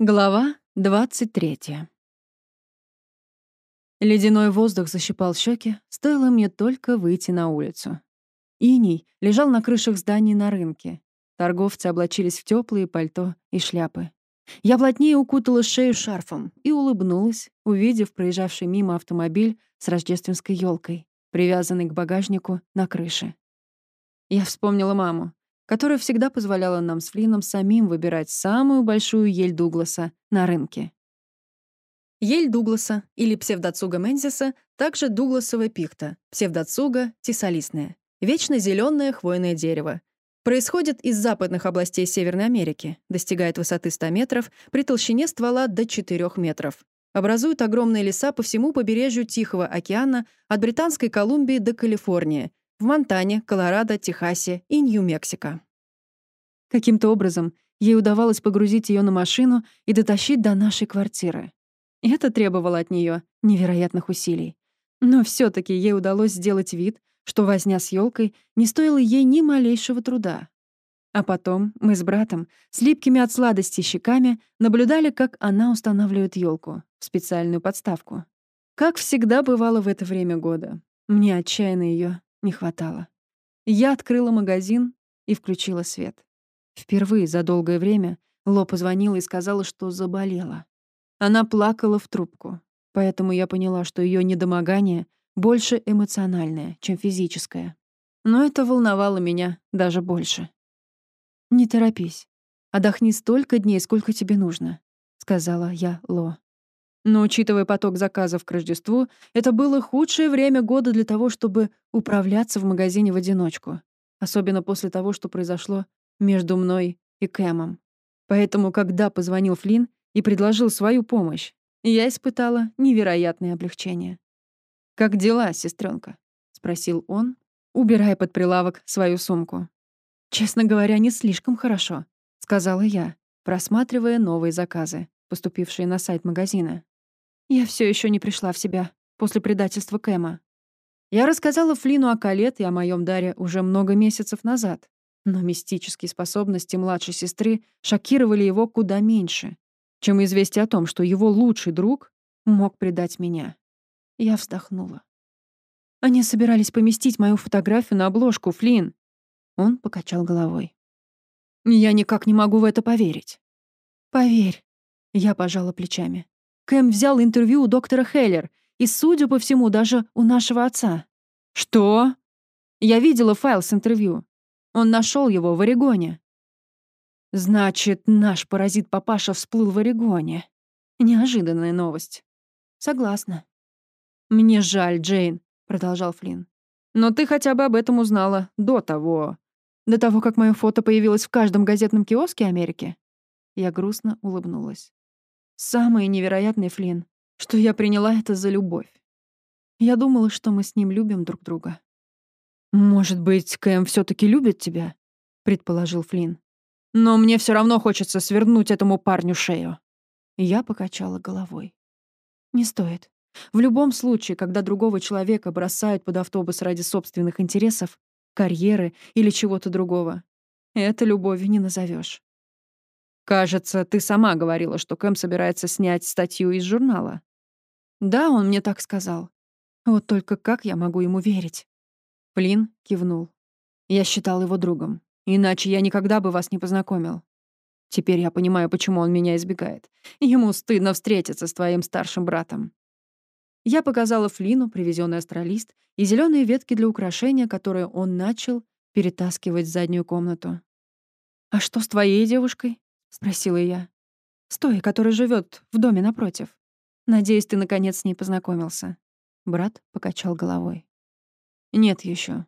Глава 23. Ледяной воздух защипал щеки, стоило мне только выйти на улицу. Иний лежал на крышах зданий на рынке. Торговцы облачились в теплые пальто и шляпы. Я плотнее укутала шею шарфом и улыбнулась, увидев проезжавший мимо автомобиль с рождественской елкой, привязанный к багажнику на крыше. Я вспомнила маму которая всегда позволяла нам с Флином самим выбирать самую большую ель Дугласа на рынке. Ель Дугласа или псевдоцуга мензиса, также дугласовая пихта, псевдоцуга тисалистная, вечно зеленое хвойное дерево. Происходит из западных областей Северной Америки, достигает высоты 100 метров, при толщине ствола до 4 метров. Образуют огромные леса по всему побережью Тихого океана от Британской Колумбии до Калифорнии, в Монтане, Колорадо, Техасе и Нью-Мексико. Каким-то образом ей удавалось погрузить ее на машину и дотащить до нашей квартиры. Это требовало от нее невероятных усилий. Но все таки ей удалось сделать вид, что возня с елкой не стоила ей ни малейшего труда. А потом мы с братом, с липкими от сладости щеками, наблюдали, как она устанавливает елку в специальную подставку. Как всегда бывало в это время года. Мне отчаянно ее не хватало. Я открыла магазин и включила свет. Впервые за долгое время Ло позвонила и сказала, что заболела. Она плакала в трубку, поэтому я поняла, что ее недомогание больше эмоциональное, чем физическое. Но это волновало меня даже больше. «Не торопись. Отдохни столько дней, сколько тебе нужно», — сказала я Ло. Но, учитывая поток заказов к Рождеству, это было худшее время года для того, чтобы управляться в магазине в одиночку. Особенно после того, что произошло между мной и Кэмом. Поэтому, когда позвонил Флинн и предложил свою помощь, я испытала невероятное облегчение. «Как дела, сестренка? спросил он, убирая под прилавок свою сумку. «Честно говоря, не слишком хорошо», — сказала я, просматривая новые заказы, поступившие на сайт магазина. Я все еще не пришла в себя после предательства Кэма. Я рассказала Флину о Калет и о моем даре уже много месяцев назад, но мистические способности младшей сестры шокировали его куда меньше, чем известие о том, что его лучший друг мог предать меня. Я вздохнула. Они собирались поместить мою фотографию на обложку, Флин. Он покачал головой. Я никак не могу в это поверить. Поверь. Я пожала плечами. Кэм взял интервью у доктора Хейлер, и, судя по всему, даже у нашего отца. Что? Я видела файл с интервью. Он нашел его в Орегоне. Значит, наш паразит-папаша всплыл в Орегоне. Неожиданная новость. Согласна. Мне жаль, Джейн, продолжал Флинн. Но ты хотя бы об этом узнала до того. До того, как мое фото появилось в каждом газетном киоске Америки. Я грустно улыбнулась. Самое невероятное, Флинн, что я приняла это за любовь. Я думала, что мы с ним любим друг друга. «Может быть, Кэм все таки любит тебя?» — предположил Флинн. «Но мне все равно хочется свернуть этому парню шею». Я покачала головой. «Не стоит. В любом случае, когда другого человека бросают под автобус ради собственных интересов, карьеры или чего-то другого, это любовью не назовешь. Кажется, ты сама говорила, что Кэм собирается снять статью из журнала. Да, он мне так сказал. Вот только как я могу ему верить? Флин кивнул. Я считал его другом. Иначе я никогда бы вас не познакомил. Теперь я понимаю, почему он меня избегает. Ему стыдно встретиться с твоим старшим братом. Я показала Флину привезенный астролист и зеленые ветки для украшения, которые он начал перетаскивать в заднюю комнату. «А что с твоей девушкой?» — спросила я. «С той, которая живет в доме напротив. Надеюсь, ты наконец с ней познакомился». Брат покачал головой. «Нет еще.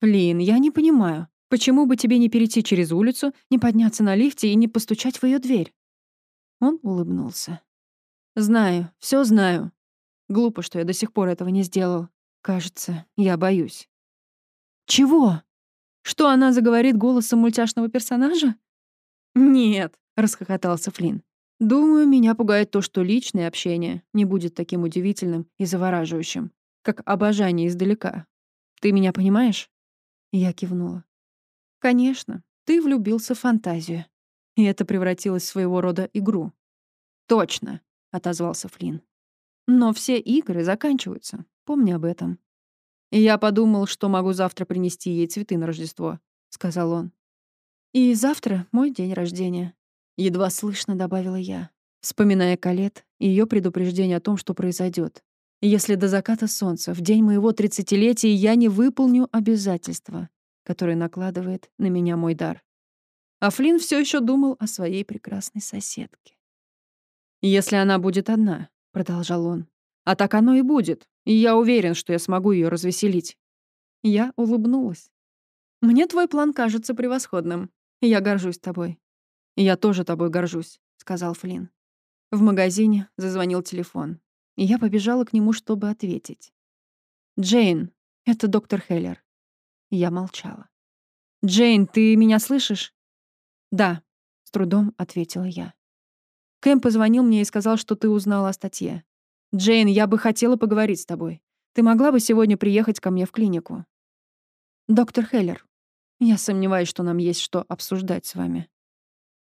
Блин, я не понимаю, почему бы тебе не перейти через улицу, не подняться на лифте и не постучать в ее дверь?» Он улыбнулся. «Знаю, все знаю. Глупо, что я до сих пор этого не сделал. Кажется, я боюсь». «Чего? Что она заговорит голосом мультяшного персонажа?» «Нет», — расхохотался Флинн. «Думаю, меня пугает то, что личное общение не будет таким удивительным и завораживающим, как обожание издалека. Ты меня понимаешь?» Я кивнула. «Конечно, ты влюбился в фантазию. и это превратилось в своего рода игру. «Точно», — отозвался Флинн. «Но все игры заканчиваются. Помни об этом». «Я подумал, что могу завтра принести ей цветы на Рождество», — сказал он. «И завтра мой день рождения», — едва слышно добавила я, вспоминая Калет и ее предупреждение о том, что произойдет. Если до заката солнца, в день моего тридцатилетия, я не выполню обязательства, которые накладывает на меня мой дар. А Флинн все еще думал о своей прекрасной соседке. «Если она будет одна», — продолжал он. «А так оно и будет, и я уверен, что я смогу ее развеселить». Я улыбнулась. «Мне твой план кажется превосходным. Я горжусь тобой». «Я тоже тобой горжусь», — сказал Флинн. В магазине зазвонил телефон, и я побежала к нему, чтобы ответить. «Джейн, это доктор Хеллер». Я молчала. «Джейн, ты меня слышишь?» «Да», — с трудом ответила я. Кэм позвонил мне и сказал, что ты узнала о статье. Джейн, я бы хотела поговорить с тобой. Ты могла бы сегодня приехать ко мне в клинику? Доктор Хеллер, я сомневаюсь, что нам есть что обсуждать с вами.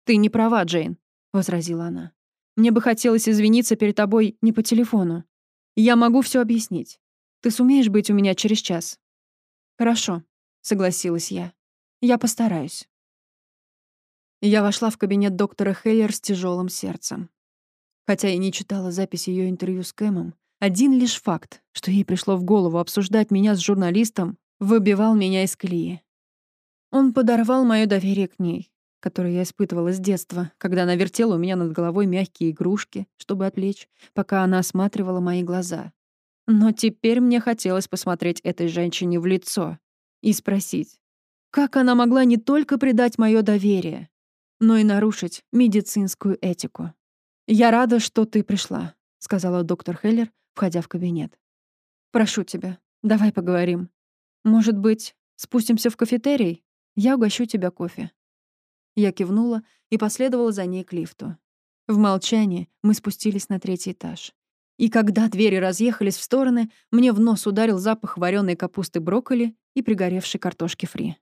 Ты не права, Джейн, возразила она. Мне бы хотелось извиниться перед тобой не по телефону. Я могу все объяснить. Ты сумеешь быть у меня через час? Хорошо, согласилась я. Я постараюсь. Я вошла в кабинет доктора Хейлер с тяжелым сердцем. Хотя и не читала запись ее интервью с Кэмом, один лишь факт, что ей пришло в голову обсуждать меня с журналистом, выбивал меня из колеи. Он подорвал мое доверие к ней, которое я испытывала с детства, когда она вертела у меня над головой мягкие игрушки, чтобы отвлечь, пока она осматривала мои глаза. Но теперь мне хотелось посмотреть этой женщине в лицо и спросить, как она могла не только предать мое доверие, но и нарушить медицинскую этику. «Я рада, что ты пришла», — сказала доктор Хеллер, входя в кабинет. «Прошу тебя, давай поговорим. Может быть, спустимся в кафетерий? Я угощу тебя кофе». Я кивнула и последовала за ней к лифту. В молчании мы спустились на третий этаж. И когда двери разъехались в стороны, мне в нос ударил запах вареной капусты брокколи и пригоревшей картошки фри.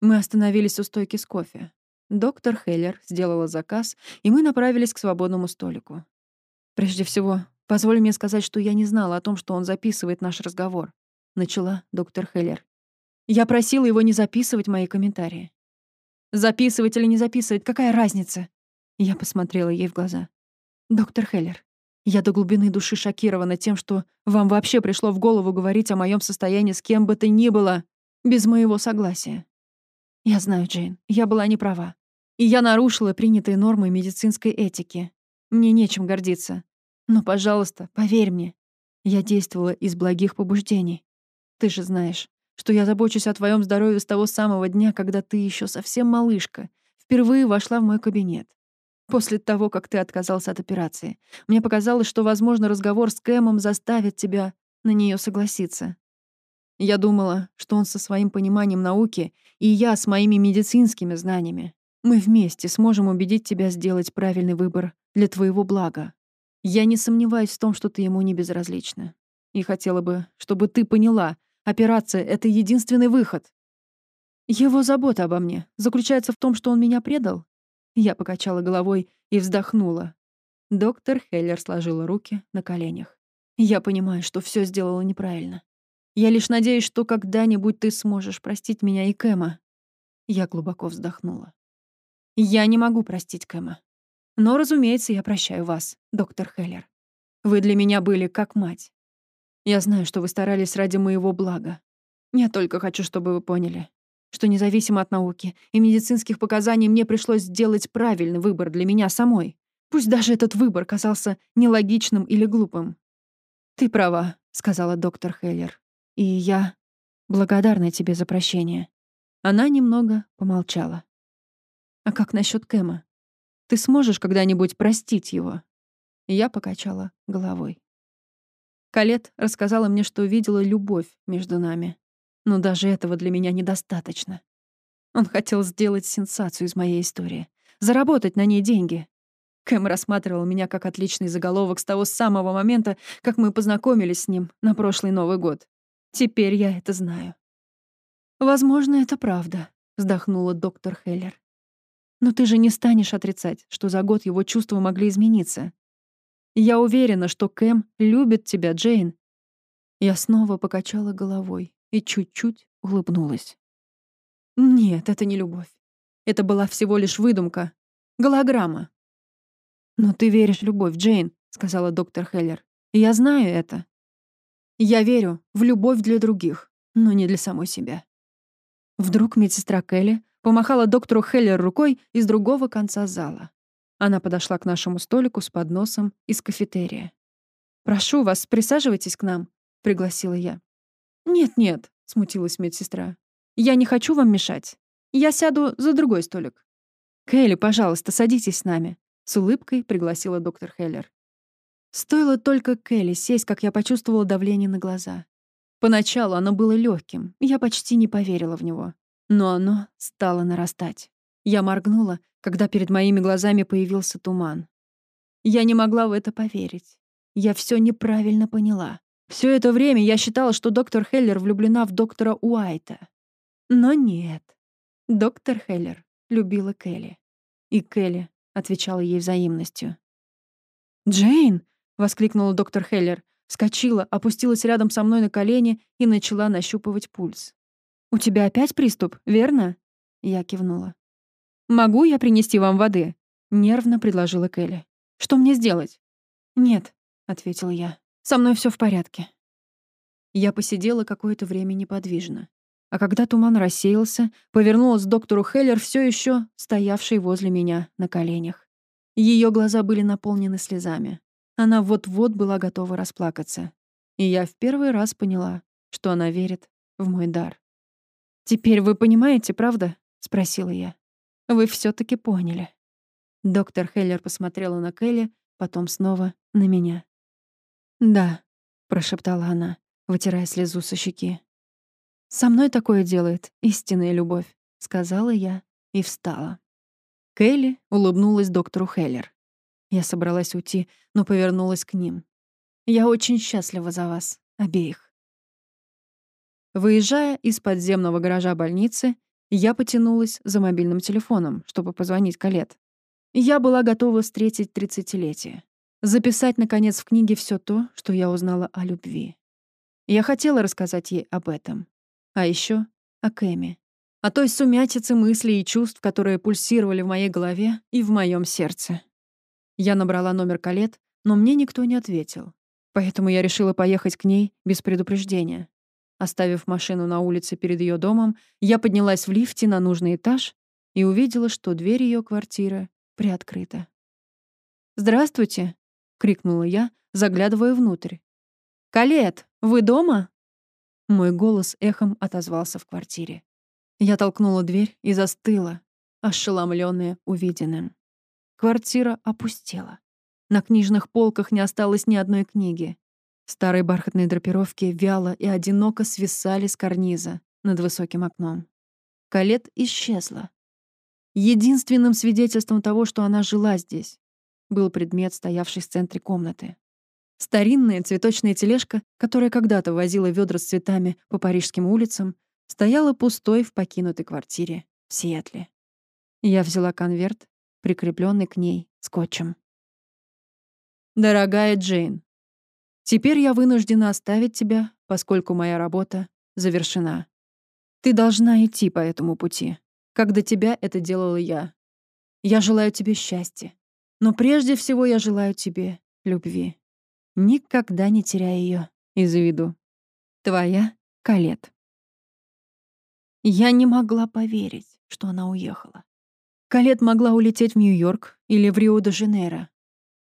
Мы остановились у стойки с кофе. Доктор Хеллер сделала заказ, и мы направились к свободному столику. «Прежде всего, позволь мне сказать, что я не знала о том, что он записывает наш разговор», — начала доктор Хеллер. «Я просила его не записывать мои комментарии». «Записывать или не записывать, какая разница?» Я посмотрела ей в глаза. «Доктор Хеллер, я до глубины души шокирована тем, что вам вообще пришло в голову говорить о моем состоянии с кем бы то ни было, без моего согласия. Я знаю, Джейн, я была не права. И я нарушила принятые нормы медицинской этики. Мне нечем гордиться. Но, пожалуйста, поверь мне, я действовала из благих побуждений. Ты же знаешь, что я забочусь о твоем здоровье с того самого дня, когда ты еще совсем малышка, впервые вошла в мой кабинет. После того, как ты отказался от операции, мне показалось, что, возможно, разговор с Кэмом заставит тебя на нее согласиться. Я думала, что он со своим пониманием науки, и я с моими медицинскими знаниями. Мы вместе сможем убедить тебя сделать правильный выбор для твоего блага. Я не сомневаюсь в том, что ты ему не безразлична. И хотела бы, чтобы ты поняла, операция — это единственный выход. Его забота обо мне заключается в том, что он меня предал? Я покачала головой и вздохнула. Доктор Хеллер сложила руки на коленях. Я понимаю, что все сделала неправильно. Я лишь надеюсь, что когда-нибудь ты сможешь простить меня и Кэма. Я глубоко вздохнула. Я не могу простить Кэма. Но, разумеется, я прощаю вас, доктор Хеллер. Вы для меня были как мать. Я знаю, что вы старались ради моего блага. Я только хочу, чтобы вы поняли, что независимо от науки и медицинских показаний мне пришлось сделать правильный выбор для меня самой. Пусть даже этот выбор казался нелогичным или глупым. «Ты права», — сказала доктор Хеллер. И я благодарна тебе за прощение. Она немного помолчала. А как насчет Кэма? Ты сможешь когда-нибудь простить его? Я покачала головой. Калет рассказала мне, что видела любовь между нами. Но даже этого для меня недостаточно. Он хотел сделать сенсацию из моей истории. Заработать на ней деньги. Кэм рассматривал меня как отличный заголовок с того самого момента, как мы познакомились с ним на прошлый Новый год. Теперь я это знаю. Возможно, это правда, вздохнула доктор Хеллер. Но ты же не станешь отрицать, что за год его чувства могли измениться. Я уверена, что Кэм любит тебя, Джейн. Я снова покачала головой и чуть-чуть улыбнулась. Нет, это не любовь. Это была всего лишь выдумка. Голограмма. «Но ты веришь в любовь, Джейн», — сказала доктор Хеллер. «Я знаю это. Я верю в любовь для других, но не для самой себя». Вдруг медсестра Келли помахала доктору Хеллер рукой из другого конца зала. Она подошла к нашему столику с подносом из кафетерия. «Прошу вас, присаживайтесь к нам», — пригласила я. «Нет-нет», — смутилась медсестра. «Я не хочу вам мешать. Я сяду за другой столик». «Келли, пожалуйста, садитесь с нами», — с улыбкой пригласила доктор Хеллер. Стоило только Келли сесть, как я почувствовала давление на глаза. Поначалу оно было легким, я почти не поверила в него. Но оно стало нарастать. Я моргнула, когда перед моими глазами появился туман. Я не могла в это поверить. Я все неправильно поняла. Все это время я считала, что доктор Хеллер влюблена в доктора Уайта. Но нет. Доктор Хеллер любила Келли. И Келли отвечала ей взаимностью. «Джейн!» — воскликнула доктор Хеллер. Вскочила, опустилась рядом со мной на колени и начала нащупывать пульс. «У тебя опять приступ, верно?» Я кивнула. «Могу я принести вам воды?» — нервно предложила Келли. «Что мне сделать?» «Нет», — ответила я. «Со мной все в порядке». Я посидела какое-то время неподвижно. А когда туман рассеялся, повернулась к доктору Хеллер, все еще стоявшей возле меня на коленях. Ее глаза были наполнены слезами. Она вот-вот была готова расплакаться. И я в первый раз поняла, что она верит в мой дар. «Теперь вы понимаете, правда?» — спросила я. «Вы все таки поняли». Доктор Хеллер посмотрела на Келли, потом снова на меня. «Да», — прошептала она, вытирая слезу со щеки. «Со мной такое делает истинная любовь», — сказала я и встала. Келли улыбнулась доктору Хеллер. Я собралась уйти, но повернулась к ним. «Я очень счастлива за вас, обеих». Выезжая из подземного гаража больницы, я потянулась за мобильным телефоном, чтобы позвонить Калет. Я была готова встретить тридцатилетие. Записать, наконец, в книге все то, что я узнала о любви. Я хотела рассказать ей об этом. А еще о Кэме. О той сумятице мыслей и чувств, которые пульсировали в моей голове и в моем сердце. Я набрала номер Калет, но мне никто не ответил. Поэтому я решила поехать к ней без предупреждения. Оставив машину на улице перед ее домом, я поднялась в лифте на нужный этаж и увидела, что дверь ее квартиры приоткрыта. «Здравствуйте!» — крикнула я, заглядывая внутрь. «Калет, вы дома?» Мой голос эхом отозвался в квартире. Я толкнула дверь и застыла, ошеломленная увиденным. Квартира опустела. На книжных полках не осталось ни одной книги. Старые бархатные драпировки вяло и одиноко свисали с карниза над высоким окном. Калет исчезла. Единственным свидетельством того, что она жила здесь, был предмет, стоявший в центре комнаты. Старинная цветочная тележка, которая когда-то возила ведра с цветами по парижским улицам, стояла пустой в покинутой квартире в Сиэтле. Я взяла конверт, прикрепленный к ней скотчем. «Дорогая Джейн, Теперь я вынуждена оставить тебя, поскольку моя работа завершена. Ты должна идти по этому пути, как до тебя это делала я. Я желаю тебе счастья, но прежде всего я желаю тебе любви. Никогда не теряй ее из виду. Твоя Калет. Я не могла поверить, что она уехала. Калет могла улететь в Нью-Йорк или в Рио-де-Жанейро.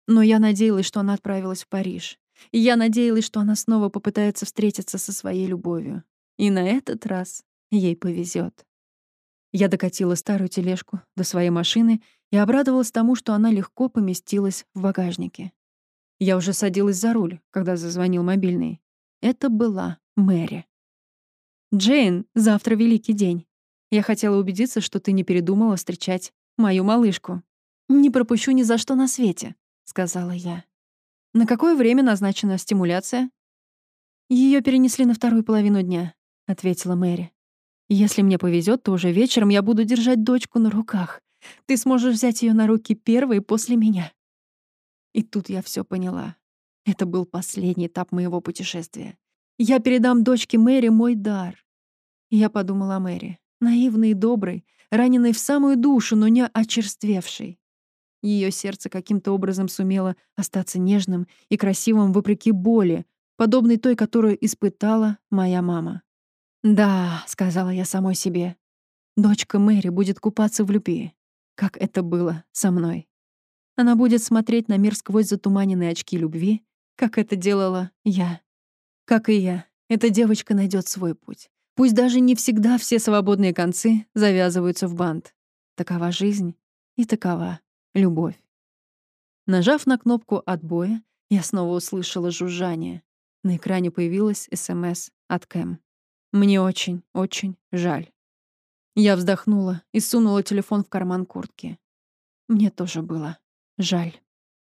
Но я надеялась, что она отправилась в Париж и я надеялась, что она снова попытается встретиться со своей любовью. И на этот раз ей повезет. Я докатила старую тележку до своей машины и обрадовалась тому, что она легко поместилась в багажнике. Я уже садилась за руль, когда зазвонил мобильный. Это была Мэри. «Джейн, завтра великий день. Я хотела убедиться, что ты не передумала встречать мою малышку. Не пропущу ни за что на свете», — сказала я. На какое время назначена стимуляция? Ее перенесли на вторую половину дня, ответила Мэри. Если мне повезет, то уже вечером я буду держать дочку на руках. Ты сможешь взять ее на руки первой после меня. И тут я все поняла. Это был последний этап моего путешествия. Я передам дочке Мэри мой дар. Я подумала о Мэри, наивной и доброй, раненой в самую душу, но не очерствевшей. Ее сердце каким-то образом сумело остаться нежным и красивым вопреки боли, подобной той, которую испытала моя мама. «Да», — сказала я самой себе, — «дочка Мэри будет купаться в любви, как это было со мной. Она будет смотреть на мир сквозь затуманенные очки любви, как это делала я. Как и я, эта девочка найдет свой путь. Пусть даже не всегда все свободные концы завязываются в бант. Такова жизнь и такова любовь. Нажав на кнопку отбоя, я снова услышала жужжание. На экране появилась СМС от Кэм. «Мне очень, очень жаль». Я вздохнула и сунула телефон в карман куртки. Мне тоже было жаль.